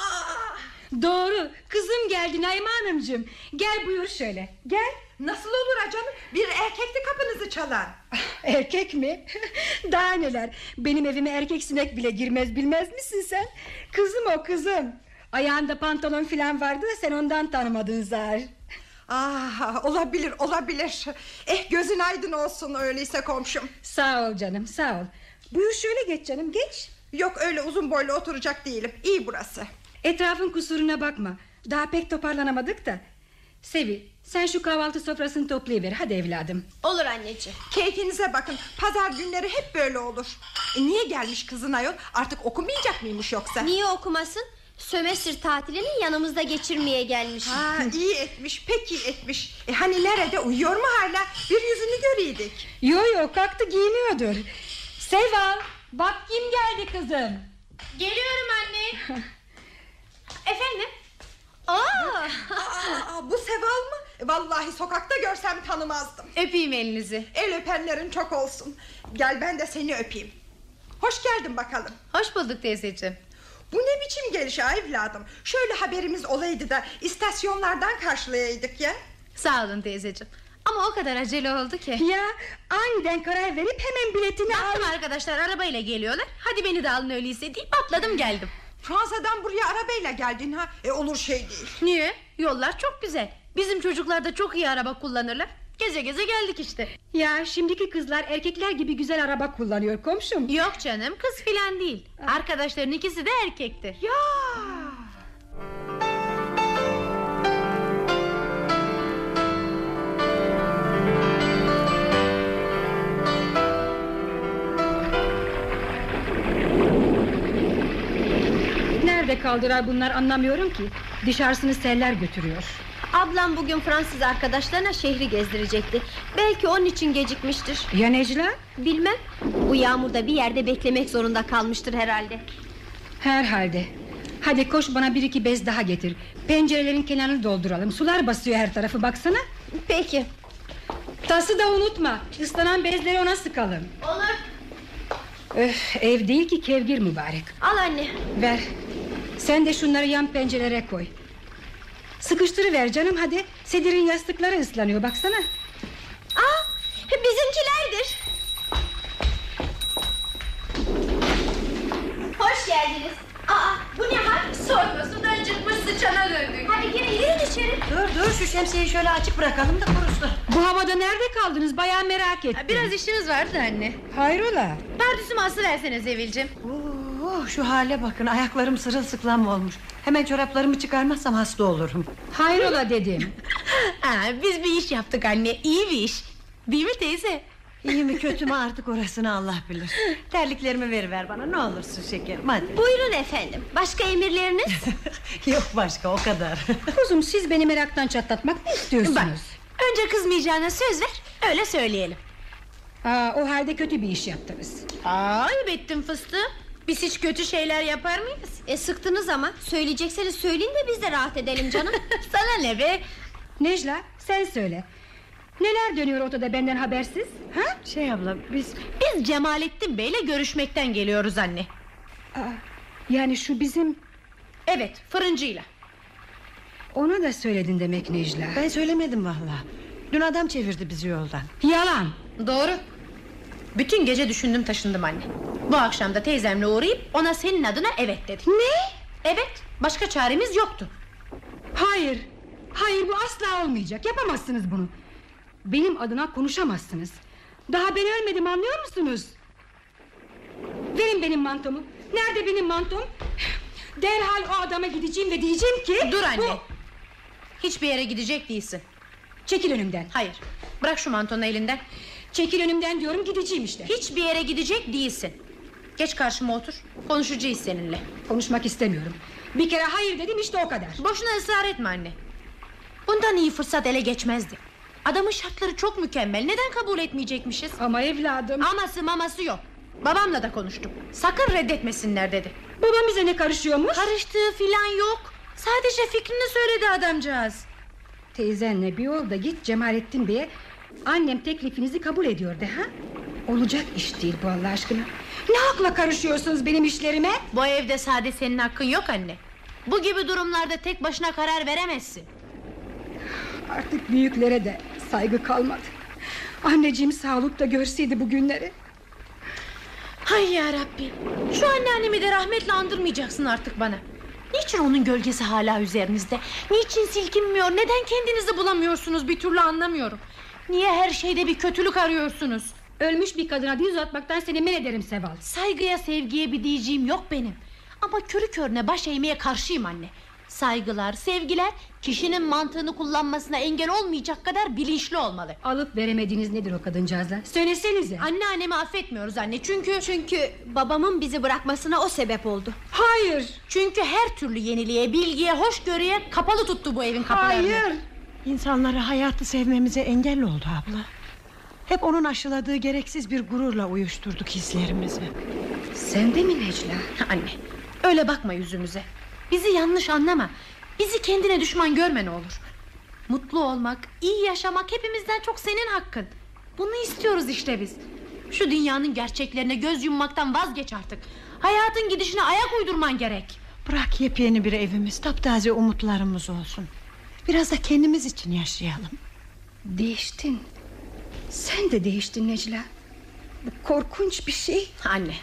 Doğru kızım geldi Naime Hanımcığım Gel buyur şöyle gel nasıl olur canım? Bir erkekti kapınızı çalan. Erkek mi? Daha neler Benim evime erkek sinek bile girmez bilmez misin sen Kızım o kızım Ayağında pantolon filan vardı da sen ondan tanımadın zar Ah, olabilir olabilir. Eh gözün aydın olsun öyleyse komşum. Sağ ol canım sağ ol Buyur şöyle geç canım geç Yok öyle uzun boylu oturacak değilim. İyi burası. Etrafın kusuruna bakma Daha pek toparlanamadık da Sevi sen şu kahvaltı sofrasını toplayıver hadi evladım Olur anneciğim Keyfinize bakın. Pazar günleri hep böyle olur. E, niye gelmiş kızın ayol? Artık okumayacak mıymış yoksa? Niye okumasın Sömestr tatilini yanımızda geçirmeye gelmiş Ha, iyi etmiş, pek iyi etmiş. E, hani nerede uyuyor mu hala? Bir yüzünü göreydik. Yo yo kalktı giyiniyordur Seval bak kim geldi kızım Geliyorum anne. Efendim? Aa, Aa, bu Seval mı? Vallahi sokakta görsem tanımazdım. Öpeyim elinizi. El öpenlerin çok olsun. Gel ben de seni öpeyim. Hoş geldin bakalım. Hoş bulduk teyzeciğim. Bu ne biçim geliş ha evladım? Şöyle haberimiz olaydı da istasyonlardan karşılayaydık ya. Sağ olun teyzeciğim. Ama o kadar acele oldu ki. Ya aniden karar verip hemen biletini al Baktım arkadaşlar arabayla geliyorlar. Hadi beni de alın öyleyse deyip atladım geldim. Fransa'dan buraya arabayla geldin ha. E olur şey değil. Niye? Yollar çok güzel. Bizim çocuklar da çok iyi araba kullanırlar. Geze geze geldik işte. Ya şimdiki kızlar erkekler gibi güzel araba kullanıyor komşum Yok canım kız filan değil. Arkadaşların ikisi de erkekti. Ya. Nerede kaldılar bunlar anlamıyorum ki. Dışarısını seller götürüyor. Ablam bugün Fransız arkadaşlarına şehri gezdirecekti. Belki onun için gecikmiştir. Ya Necla? Bilmem. Bu yağmurda bir yerde beklemek zorunda kalmıştır herhalde. Herhalde. Hadi koş bana bir iki bez daha getir. Pencerelerin kenarını dolduralım. Sular basıyor her tarafı baksana. Peki. Tası da unutma. Islanan bezleri ona sıkalım. Olur. Öf, ev değil ki kevgir mübarek. Al anne. Ver Sen de şunları yan pencerelere koy. Sıkıştırıver canım hadi. Sedir'in yastıkları ıslanıyor baksana. Aa, bizimkilerdir. Hoş geldiniz. Aa, bu ne hal? Sormasından çıkmış sıçana döndük. Hadi girin girin içeri. Dur dur şu şemsiyeyi şöyle açık bırakalım da kurusun. Bu havada nerede kaldınız? Bayağı merak ettim. Biraz işimiz vardı anne. Hayrola? Pardüsümü aslı versene Sevilcim. Oo, Şu hale bakın ayaklarım sırılsıklam olmuş Hemen çoraplarımı çıkarmazsam hasta olurum Hayrola dedim Aa, biz bir iş yaptık anne. iyi bir iş. Değil mi teyze? İyi mi kötü mü artık orasını Allah bilir Terliklerimi veriver bana ne olursun şekerim hadi Buyurun efendim Başka emirleriniz Yok başka o kadar Kuzum siz beni meraktan çatlatmak mı istiyorsunuz Bak önce kızmayacağına söz ver öyle söyleyelim. Aa, O halde kötü bir iş yaptınız Aa ayıp ettin fıstığım. Biz hiç kötü şeyler yapar mıyız? E sıktınız ama Söyleyecekseniz söyleyin de biz de rahat edelim canım Sana ne be? Necla sen söyle Neler dönüyor ortada benden habersiz ha? Şey abla biz Biz Cemalettin Bey'le görüşmekten geliyoruz anne. Aa, Yani şu bizim Evet fırıncıyla. Ona da söyledin demek Necla Ben söylemedim valla Dün adam çevirdi bizi yoldan Yalan Doğru. Bütün gece düşündüm taşındım anne. Bu akşam da teyzemle uğrayıp ona senin adına evet dedim. Ne? Evet başka çaremiz yoktu. Hayır Hayır bu asla olmayacak yapamazsınız bunu Benim adına konuşamazsınız Daha ben ölmedim anlıyor musunuz Verin benim mantomu Nerede benim mantom Derhal o adama gideceğim ve diyeceğim ki Dur anne. bu- Hiçbir yere gidecek değilsin. Çekil önümden Hayır. Bırak şu mantonu elinden. Çekil önümden diyorum gideceğim işte Hiçbir yere gidecek değilsin. Geç karşıma otur. Konuşacağız seninle. Konuşmak istemiyorum Bir kere hayır dedim işte o kadar. Boşuna ısrar etme anne. Bundan iyi fırsat ele geçmezdi. Adamın şartları çok mükemmel. Neden kabul etmeyecekmişiz? Ama evladım. Aması maması yok. Babamla da konuştum. Sakın reddetmesinler dedi. Babam bize ne karışıyormuş? Karıştığı filan yok. Sadece fikrini söyledi adamcağız. Teyzenle bir yol da git Cemalettin Bey'e Annem teklifinizi kabul ediyor de ha Olacak iş değil bu Allah aşkına Ne hakla karışıyorsunuz benim işlerime? Bu evde sade senin hakkın yok anne. Bu gibi durumlarda tek başına karar veremezsin. Artık büyüklere de saygı kalmadı. Anneciğim sağlıkta görseydi bu günleri Hay ya Rabbi Şu anneannemi de rahmetle andırmayacaksın artık bana. Niçin onun gölgesi hala üzerinizde? Niçin silkinmiyor? Neden kendinizi bulamıyorsunuz? Bir türlü anlamıyorum. Niye her şeyde bir kötülük arıyorsunuz Ölmüş bir kadına diz atmaktan seni men ederim Seval Saygıya sevgiye bir diyeceğim yok benim Ama körü körüne baş eğmeye karşıyım anne Saygılar, sevgiler kişinin mantığını kullanmasına engel olmayacak kadar bilinçli olmalı. Alıp veremediğiniz nedir o kadıncağızla? Söylesenize. Anneannemi affetmiyoruz anne çünkü... Çünkü babamın bizi bırakmasına o sebep oldu. Hayır. Çünkü her türlü yeniliğe, bilgiye, hoşgörüye kapalı tuttu bu evin kapılarını. Hayır. İnsanları hayatı sevmemize engel oldu abla. Hep onun aşıladığı gereksiz bir gururla uyuşturduk hislerimizi. Sen de mi Necla? Anne öyle bakma yüzümüze. Bizi yanlış anlama. Bizi kendine düşman görme ne olur. Mutlu olmak, iyi yaşamak hepimizden çok senin hakkın. Bunu istiyoruz işte biz. Şu dünyanın gerçeklerine göz yummaktan vazgeç artık. Hayatın gidişine ayak uydurman gerek. Bırak yepyeni bir evimiz, taptaze umutlarımız olsun. Biraz da kendimiz için yaşayalım. Değiştin. Sen de değiştin Necla. Bu korkunç bir şey. Anne,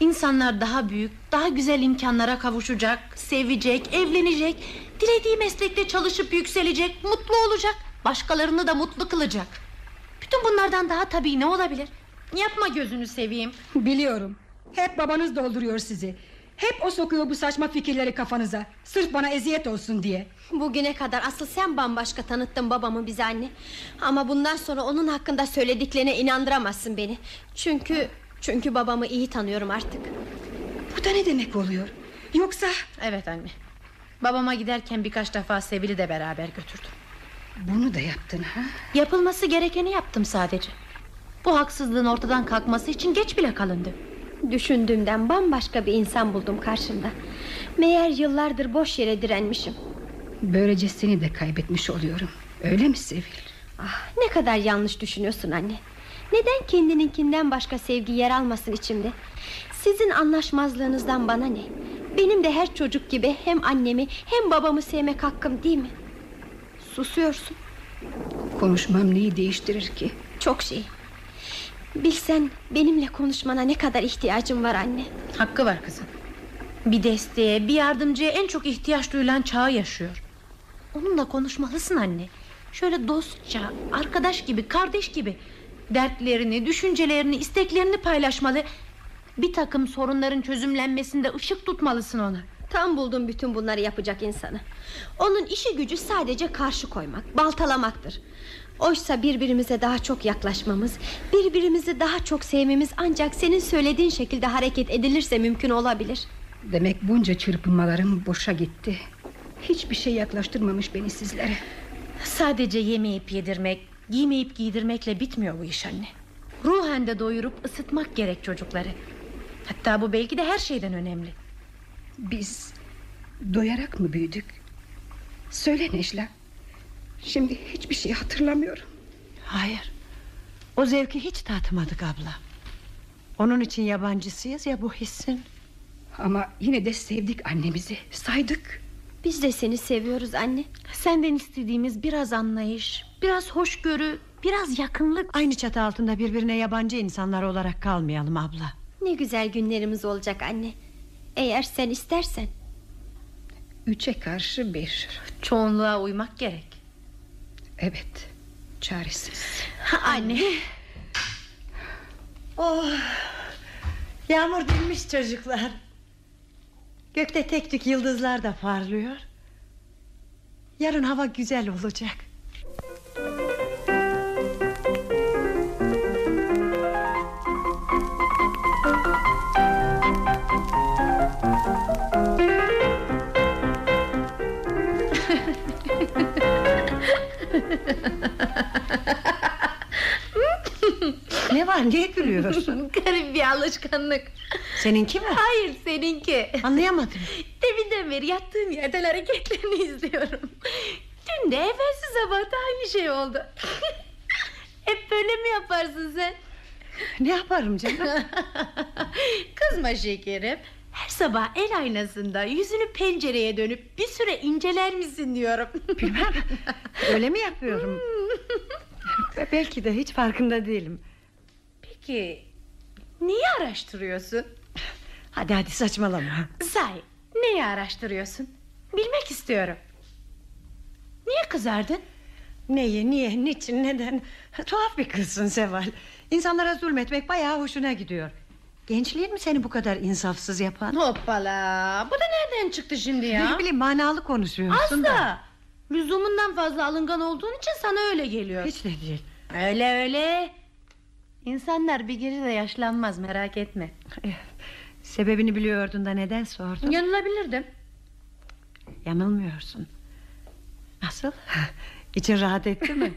insanlar daha büyük, daha güzel imkanlara kavuşacak, sevecek, evlenecek, dilediği meslekte çalışıp yükselecek, mutlu olacak, başkalarını da mutlu kılacak. Bütün bunlardan daha tabii ne olabilir? Yapma gözünü seveyim. Biliyorum. Hep babanız dolduruyor sizi. Hep o sokuyor bu saçma fikirleri kafanıza. Sırf bana eziyet olsun diye. Bugüne kadar asıl sen bambaşka tanıttın babamı bize anne. Ama bundan sonra onun hakkında söylediklerine inandıramazsın beni. Çünkü çünkü babamı iyi tanıyorum artık. Bu da ne demek oluyor? Yoksa... Evet anne. Babama giderken birkaç defa Sevil'i de beraber götürdüm. Bunu da yaptın ha? Yapılması gerekeni yaptım sadece. Bu haksızlığın ortadan kalkması için geç bile kalındı. Düşündüğümden bambaşka bir insan buldum karşımda. Meğer yıllardır boş yere direnmişim. Böylece seni de kaybetmiş oluyorum. Öyle mi Sevil? Ah, ne kadar yanlış düşünüyorsun anne. Neden kendininkinden başka sevgi yer almasın içimde? Sizin anlaşmazlığınızdan bana ne? Benim de her çocuk gibi hem annemi hem babamı sevmek hakkım değil mi? Susuyorsun. Konuşmam neyi değiştirir ki? Çok şey. Bilsen benimle konuşmana ne kadar ihtiyacım var anne. Hakkı var kızım. Bir desteğe, bir yardımcıya en çok ihtiyaç duyulan çağı yaşıyor. Onunla konuşmalısın anne. Şöyle dostça, arkadaş gibi, kardeş gibi dertlerini, düşüncelerini, isteklerini paylaşmalı. Bir takım sorunların çözümlenmesinde ışık tutmalısın ona. Tam buldum bütün bunları yapacak insanı. Onun işi gücü sadece karşı koymak, baltalamaktır. Oysa birbirimize daha çok yaklaşmamız, birbirimizi daha çok sevmemiz ancak senin söylediğin şekilde hareket edilirse mümkün olabilir. Demek bunca çırpınmalarım boşa gitti. Hiçbir şey yaklaştırmamış beni sizlere. Sadece yemeyip yedirmek, giymeyip giydirmekle bitmiyor bu iş anne. Ruhen de doyurup ısıtmak gerek çocukları. Hatta bu belki de her şeyden önemli. Biz doyarak mı büyüdük? Söyle Necla. Şimdi hiçbir şey hatırlamıyorum. Hayır. O zevki hiç tatmadık abla. Onun için yabancısıyız ya bu hissin. Ama yine de sevdik annemizi. Saydık. Biz de seni seviyoruz anne. Senden istediğimiz biraz anlayış, biraz hoşgörü, biraz yakınlık. Aynı çatı altında birbirine yabancı insanlar olarak kalmayalım abla. Ne güzel günlerimiz olacak anne. Eğer sen istersen. Üçe karşı bir. Çoğunluğa uymak gerek. Evet. Çaresiz. Anne. Oh, yağmur dinmiş çocuklar. Gökte tek tük yıldızlar da parlıyor. Yarın hava güzel olacak. Ne var niye gülüyorsun? Garip bir alışkanlık. Seninki mi? Hayır seninki. Anlayamadım. Deminden beri yattığım yerden hareketlerini izliyorum. Dün de evvelsi sabah da aynı şey oldu. Hep böyle mi yaparsın sen? Ne yaparım canım? Kızma şekerim. Her sabah el aynasında yüzünü pencereye dönüp bir süre inceler misin diyorum. Bilmem. Öyle mi yapıyorum? Belki de hiç farkında değilim. Peki niye araştırıyorsun? Hadi hadi saçmalama. Say neyi araştırıyorsun? Bilmek istiyorum. Niye kızardın? Neyi, niye, niçin, neden? Tuhaf bir kızsın Seval. İnsanlara zulmetmek bayağı hoşuna gidiyor. Gençliğin mi seni bu kadar insafsız yapan? Hoppala bu da nereden çıktı şimdi ya? Ne bileyim manalı konuşuyorsun da. Asla Lüzumundan fazla alıngan olduğun için sana öyle geliyor Hiç de değil. Öyle öyle İnsanlar bir gece de yaşlanmaz merak etme Eh, Sebebini biliyordun da neden sordun? Yanılabilirdim Yanılmıyorsun. Nasıl? İçin rahat etti mi?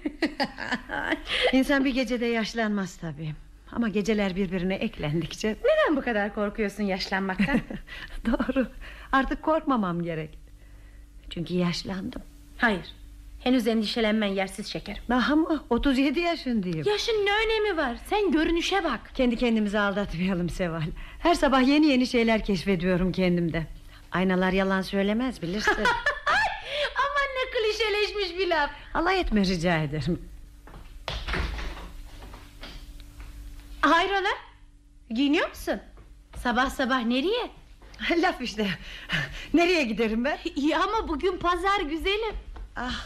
İnsan bir gecede yaşlanmaz tabii. Ama geceler birbirine eklendikçe... Neden bu kadar korkuyorsun yaşlanmaktan? Doğru. Artık korkmamam gerek. Çünkü yaşlandım. Hayır henüz endişelenmen yersiz şekerim Daha mı? 37 yaşındayım. Yaşın ne önemi var sen görünüşe bak Kendi kendimizi aldatmayalım Seval. Her sabah yeni yeni şeyler keşfediyorum kendimde. Aynalar yalan söylemez bilirsin. Aman ne klişeleşmiş bir laf Alay etme rica ederim. Hayrola giyiniyor musun? Sabah sabah nereye? Laf işte. Nereye giderim ben? İyi ama bugün pazar güzelim Ah.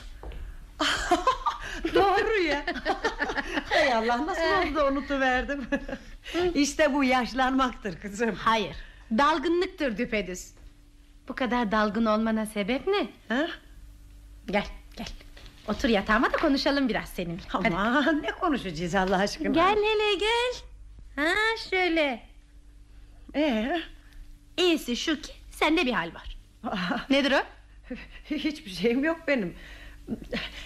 Doğru ya. Hay Allah nasıl oldu da unutuverdim. işte bu yaşlanmaktır kızım. Hayır dalgınlıktır düpedüz Bu kadar dalgın olmana sebep ne? Ha? Gel gel Otur yatağıma da konuşalım biraz seninle Hadi. Aman ne konuşacağız Allah aşkına. Gel hele gel Ha şöyle Ee? İyisi şu ki sende bir hal var Nedir o? Hiçbir şeyim yok benim.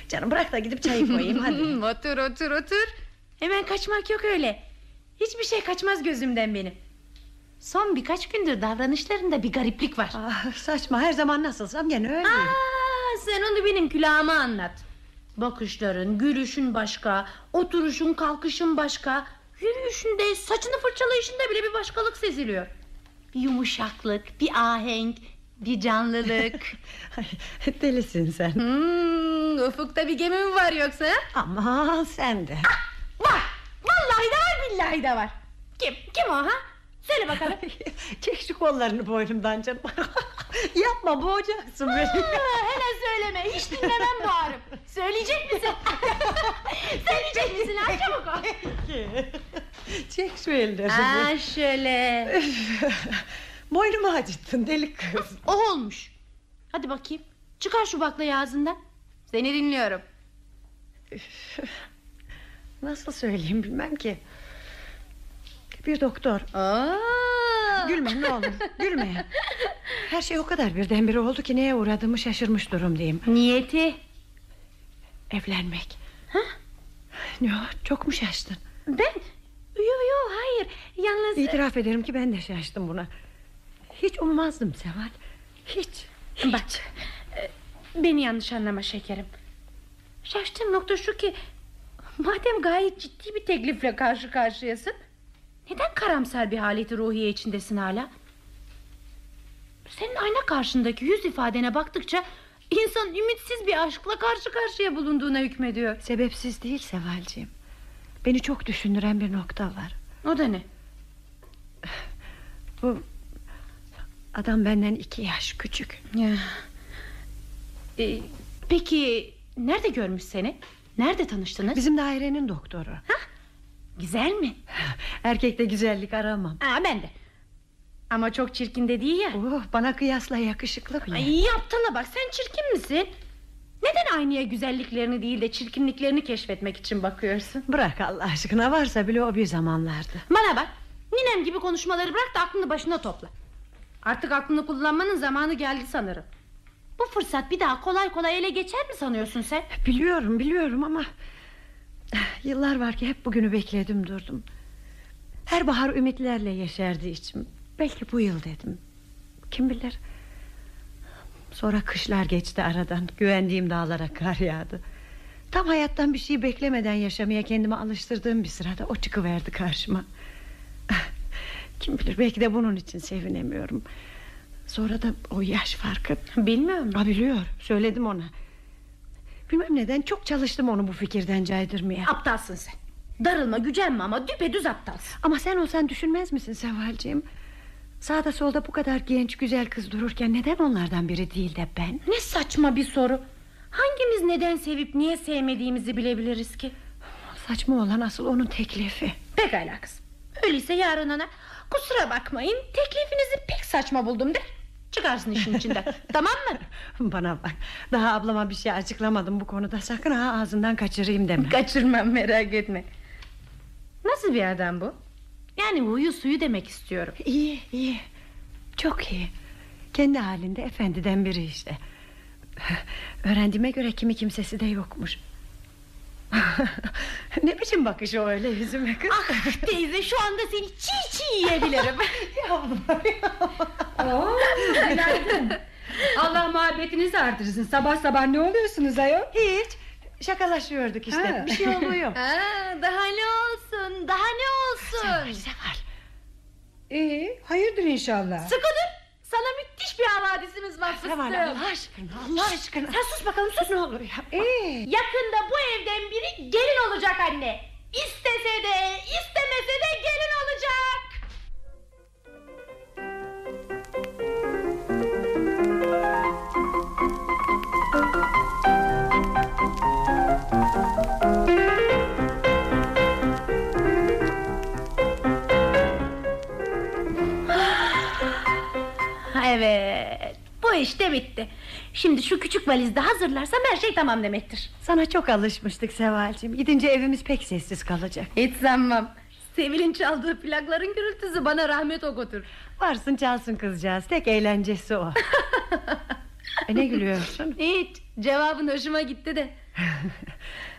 Canım bırak da gidip çayı koyayım hadi. otur otur otur Hemen kaçmak yok öyle Hiçbir şey kaçmaz gözümden benim Son birkaç gündür davranışlarında bir gariplik var Ah, saçma her zaman nasılsam gene öyleyim. Aa, sen onu benim külahıma anlat Bakışların, gülüşün başka Oturuşun, kalkışın başka Yürüyüşünde, saçını fırçalayışında bile bir başkalık seziliyor Bir yumuşaklık, bir ahenk Bir canlılık Delisin sen. hmm, Ufukta bir gemi mi var yoksa? Aman sen de. Var, vallahi de var billahi de var Kim, kim o ha? Söyle bakalım Çek şu kollarını boynumdan canım. Yapma boğacaksın beni. Aa, hele söyleme hiç dinlemem bağırıp Söyleyecek misin? Söyleyecek misin ha çabuk ol Çek şu ellerini. Ha şöyle Boynumu acıttın deli kız. O olmuş Hadi bakayım çıkar şu baklayı ağzından Seni dinliyorum Nasıl söyleyeyim bilmem ki. Bir doktor. Aa. Gülme ne olur gülme. Her şey o kadar birdenbire oldu ki neye uğradığımı şaşırmış durumdayım. Niyeti Evlenmek. Ha? Yo, çok mu şaştın? Ben Yo yo hayır Yalnız İtiraf ederim ki ben de şaştım buna. Hiç ummazdım Seval. Hiç. hiç. Bak e, Beni yanlış anlama şekerim Şaştığım nokta şu ki Madem gayet ciddi bir teklifle karşı karşıyasın Neden karamsar bir haleti ruhiye içindesin hala Senin ayna karşındaki yüz ifadene baktıkça İnsan ümitsiz bir aşkla karşı karşıya bulunduğuna hükmediyor Sebepsiz değil Sevalciğim. Beni çok düşündüren bir nokta var. O da ne Bu adam benden iki yaş küçük. ya. E, Peki nerede görmüş seni Nerede tanıştınız Bizim dairenin doktoru. Güzel mi Erkekte güzellik aramam. Aa, ben de Ama çok çirkin de değil ya Oh, bana kıyasla yakışıklı bile. Ay aptala bak sen çirkin misin? Neden aynaya güzelliklerini değil de çirkinliklerini keşfetmek için bakıyorsun? Bırak Allah aşkına varsa bile o bir zamanlardı. Bana bak ninem gibi konuşmaları bırak da aklını başına topla. Artık aklını kullanmanın zamanı geldi sanırım. Bu fırsat bir daha kolay kolay ele geçer mi sanıyorsun sen? Biliyorum biliyorum ama Yıllar var ki hep bugünü bekledim durdum Her bahar ümitlerle yeşerdi içim Belki bu yıl dedim Kim bilir Sonra kışlar geçti aradan Güvendiğim dağlara kar yağdı Tam hayattan bir şey beklemeden yaşamaya kendimi alıştırdığım bir sırada o çıkıverdi karşıma. Kim bilir belki de bunun için sevinemiyorum. Sonra da o yaş farkı. Bilmiyorum. Ha, biliyor söyledim ona. Bilmem neden çok çalıştım onu bu fikirden caydırmaya. Aptalsın sen. Darılma gücenme ama düpedüz aptalsın. Ama sen olsan düşünmez misin Sevalciğim? Sağda solda bu kadar genç güzel kız dururken neden onlardan biri değil de ben? Ne saçma bir soru. Hangimiz neden sevip niye sevmediğimizi bilebiliriz ki? Saçma olan asıl onun teklifi. Pekala kızım. Öyleyse yarın ana kusura bakmayın teklifinizi pek saçma buldum de. Çıkarsın işin içinden. tamam mı? Bana bak. Daha ablama bir şey açıklamadım bu konuda. Sakın ha ağzından kaçırayım deme. Kaçırmam merak etme. Nasıl bir adam bu? Yani huyu suyu demek istiyorum. İyi iyi. Çok iyi. Kendi halinde efendiden biri işte. Öğrendiğime göre kimi kimsesi de yokmuş. Ne biçim bakışı o öyle yüzüme kız? Ah teyze şu anda seni çiğ çiğ yiyebilirim. Oo, günaydın. Allah muhabbetinizi artırsın. Sabah sabah ne oluyorsunuz ayol? Hiç. Şakalaşıyorduk işte. Ha. Bir şey oluyor. Aa, daha ne olsun daha ne olsun Seval. İyi, hayırdır inşallah. Sıkı havadisimiz var fıstığım. Allah aşkına Allah aşkına. Sen sus bakalım sus. Ne olur yapma. İyi. Yakında bu evden biri gelin olacak anne. İstese de istemese de gelin olacak. Evet bu işte bitti Şimdi şu küçük valizde hazırlarsam her şey tamam demektir Sana çok alışmıştık Seval'cim. Gidince evimiz pek sessiz kalacak. Hiç sanmam Sevil'in çaldığı plakların gürültüsü bana rahmet okutur Varsın çalsın kızcağız. Tek eğlencesi o. e ne gülüyorsun? Hiç cevabın hoşuma gitti de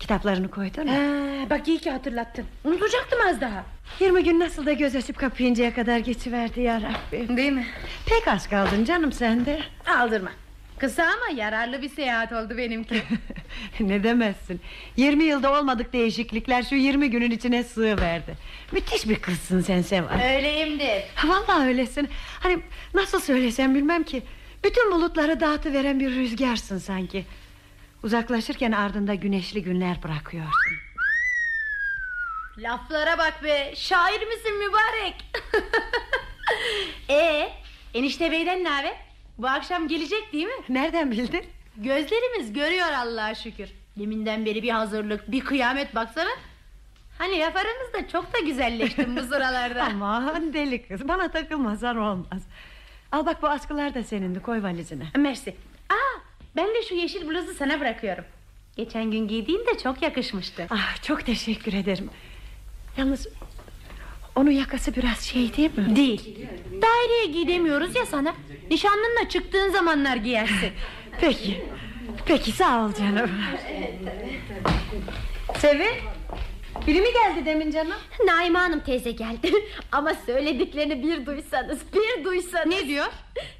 Kitaplarını koydun mu? Ee, Bak iyi ki hatırlattın Unutacaktım az daha 20 gün nasıl da göz açıp kapayıncaya kadar geçiverdi ya Rabbi. Değil mi? Pek az kaldın canım sen de. Aldırma Kısa ama yararlı bir seyahat oldu benimki ne demezsin. 20 yılda olmadık değişiklikler şu 20 günün içine sığıverdi. Müthiş bir kızsın sen Seval. Öyleyimdir Vallahi öylesin. Hani nasıl söylesem bilmem ki. Bütün bulutları dağıtıveren bir rüzgarsın sanki. Uzaklaşırken ardında güneşli günler bırakıyorsun. Laflara bak be şair misin mübarek Ee, enişte beyden ne haber Bu akşam gelecek değil mi Nereden bildin? Gözlerimiz görüyor Allah'a şükür Deminden beri bir hazırlık bir kıyamet baksana Hani laf aranızda çok da güzelleştin bu sıralarda Aman deli kız bana takılmasan olmaz. Al bak bu askılar da senindi koy valizine. Mersi Aa, ben de şu yeşil bluzu sana bırakıyorum Geçen gün giydiğin de çok yakışmıştı Ah çok teşekkür ederim. Yalnız onun yakası biraz şey değil mi? Değil Daireye giy demiyoruz ya sana Nişanlınla çıktığın zamanlar giyersin Peki. Peki sağ ol canım. Sevil Biri mi geldi demin canım? Naime Hanım teyze geldi. Ama söylediklerini bir duysanız Bir duysanız. Ne diyor?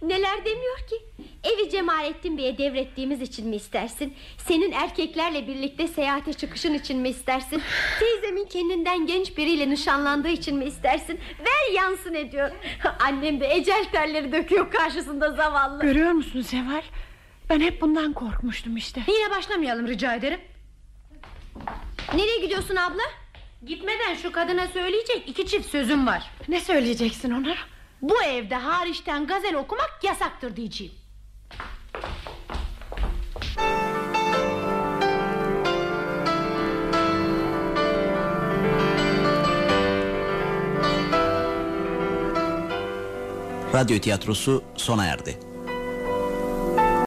Neler demiyor ki? Evi Cemalettin Bey'e devrettiğimiz için mi istersin? Senin erkeklerle birlikte seyahate çıkışın için mi istersin? Teyzemin kendinden genç biriyle nişanlandığı için mi istersin? Ver yansın ediyor. Annem de ecel terleri döküyor karşısında zavallı. Görüyor musun Seval? Ben hep bundan korkmuştum işte. Yine başlamayalım rica ederim Nereye gidiyorsun abla Gitmeden şu kadına söyleyecek iki çift sözüm var Ne söyleyeceksin ona? Bu evde hariçten gazel okumak yasaktır diyeceğim Radyo tiyatrosu sona erdi.